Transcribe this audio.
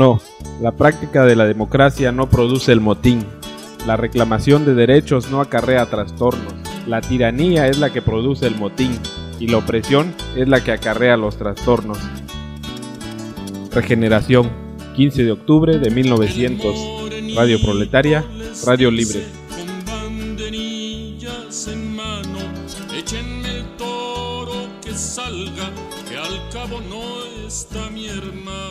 No, la práctica de la democracia no produce el motín. La reclamación de derechos no acarrea trastornos. La tiranía es la que produce el motín y la opresión es la que acarrea los trastornos. Regeneración, 15 de octubre de 1900. Radio Proletaria, Radio Libre. Con banderillas en mano, el toro que salga, que al cabo no está mi hermano.